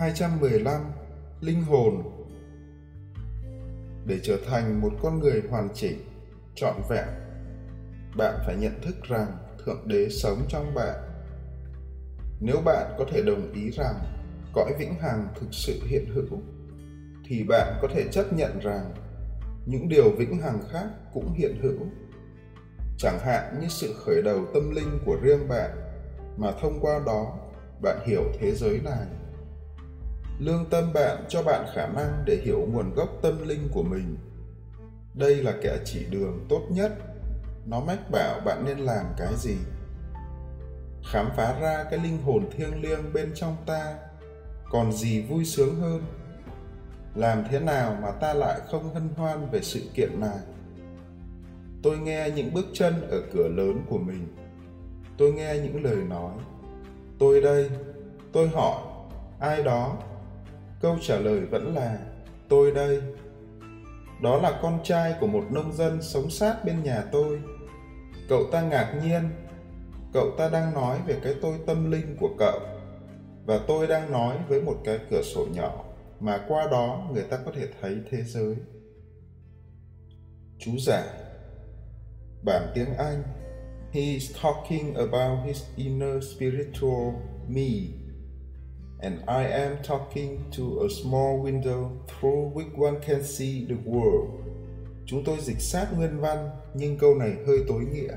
215 Linh hồn Để trở thành một con người hoàn chỉnh, trọn vẹn, bạn phải nhận thức rằng Thượng Đế sống trong bạn. Nếu bạn có thể đồng ý rằng cõi vĩnh hằng thực sự hiện hữu, thì bạn có thể chấp nhận rằng những điều vĩnh hằng khác cũng hiện hữu. Chẳng hạn như sự khởi đầu tâm linh của riêng bạn, mà thông qua đó bạn hiểu thế giới này lương tâm bạn cho bạn khả năng để hiểu nguồn gốc tâm linh của mình. Đây là kẻ chỉ đường tốt nhất. Nó mách bảo bạn nên làm cái gì? Khám phá ra cái linh hồn thiêng liêng bên trong ta, còn gì vui sướng hơn? Làm thế nào mà ta lại không hân hoan về sự kiện này? Tôi nghe những bước chân ở cửa lớn của mình. Tôi nghe những lời nói. Tôi đây, tôi hỏi, ai đó? Câu trả lời vẫn là, tôi đây. Đó là con trai của một nông dân sống sát bên nhà tôi. Cậu ta ngạc nhiên. Cậu ta đang nói về cái tôi tâm linh của cậu. Và tôi đang nói với một cái cửa sổ nhỏ mà qua đó người ta có thể thấy thế giới. Chú giải bản tiếng anh he is talking about his inner spiritual me and I am talking to a small window through which one can see the world. Chúng tôi dịch sát nguyên văn, nhưng câu này hơi tối nghĩa.